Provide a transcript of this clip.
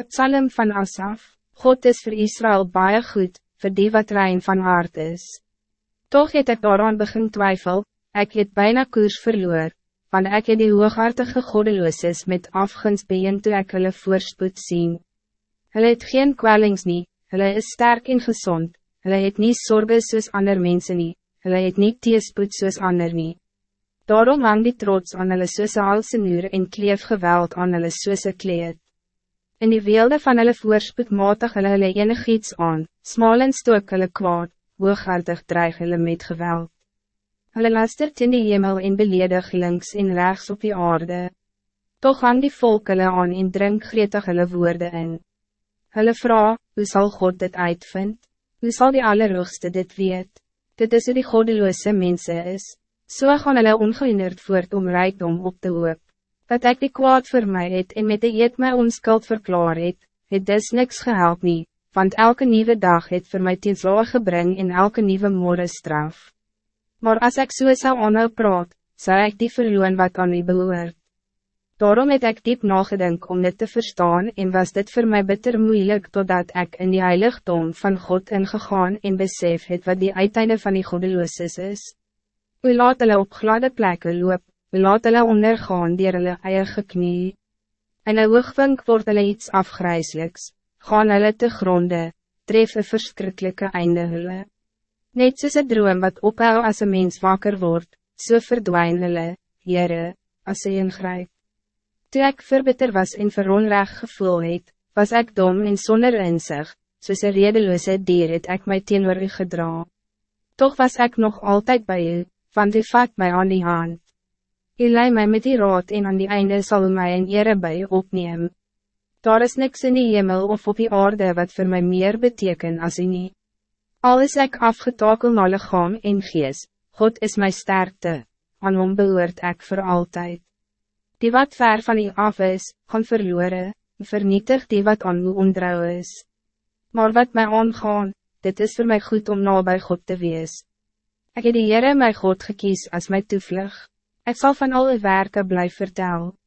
Het psalm van Asaf, God is voor Israël baie goed, voor die wat rein van hart is. Toch het ek daaraan begin twijfel, ik het bijna koers verloor, want ik het die hooghartige goddelooses met afgunst been toe ek hulle voorspoed sien. Hulle het geen kwellings nie, hulle is sterk en gezond, hulle het nie sorge soos ander mense nie, hulle het nie teespoed soos ander nie. Daarom hang die trots aan hulle soos halse nuur en kleef geweld aan hulle soos kleed. In die weelde van hulle voorspoed matig hulle hulle enig iets aan, smal en stook hulle kwaad, hooghartig dreig hulle met geweld. Hulle lastert in die hemel en beledig links en rechts op die aarde. Toch hang die volk hulle aan en drink gretig hulle woorde in. Hulle vraag, hoe zal God dit uitvind? Hoe zal die Allerhoogste dit weet? Dit is hoe die goddeloze mensen is. So gaan hulle ongehinderd voort om rijkdom op te hoop. Dat ik die kwaad voor mij het en met de eet my onskuld verklaar het, het dus niks gehelp nie, want elke nieuwe dag het voor mij tienslaag gebring en elke nieuwe morgen straf. Maar als ik so zou aanhou praat, zou ik die verloon wat aan u behoort. Daarom het ik diep nagedink om dit te verstaan en was dit voor mij bitter moeilijk totdat ik in die heiligdom van God ingegaan en besef het wat die uiteinde van die godeloos is. U laat hulle op gladde plekken loop, laat hulle ondergaan dier hulle eie geknie. In een hoogvink word hulle iets afgrijselijks, gaan hulle te gronde, tref een verschrikkelijke einde hulle. Net soos een droom wat ophou as een mens wakker wordt, so verdwijn hulle, Heere, as hy ingryp. Toe ek verbitter was en veronrecht gevoel het, was ik dom en zonder inzicht, soos een redeloze dier het ek my teenoor u gedra. Toch was ik nog altijd bij u, want u vat mij aan die hand. U lei mij met die raad en aan die einde zal u mij in ere bij u opneem. Daar is niks in die hemel of op die aarde wat voor mij meer beteken als u niet. Al is ek afgetakel na lichaam en gees, God is mijn sterkte, aan hom behoort ek voor altijd. Die wat ver van u af is, gaan verloren, vernietig die wat aan u ontrouw is. Maar wat mij aangaan, dit is voor mij goed om nabij God te wees. Ik heb die Heere my God gekies als mijn toevlug. Ik zal van alle werken blijven vertellen.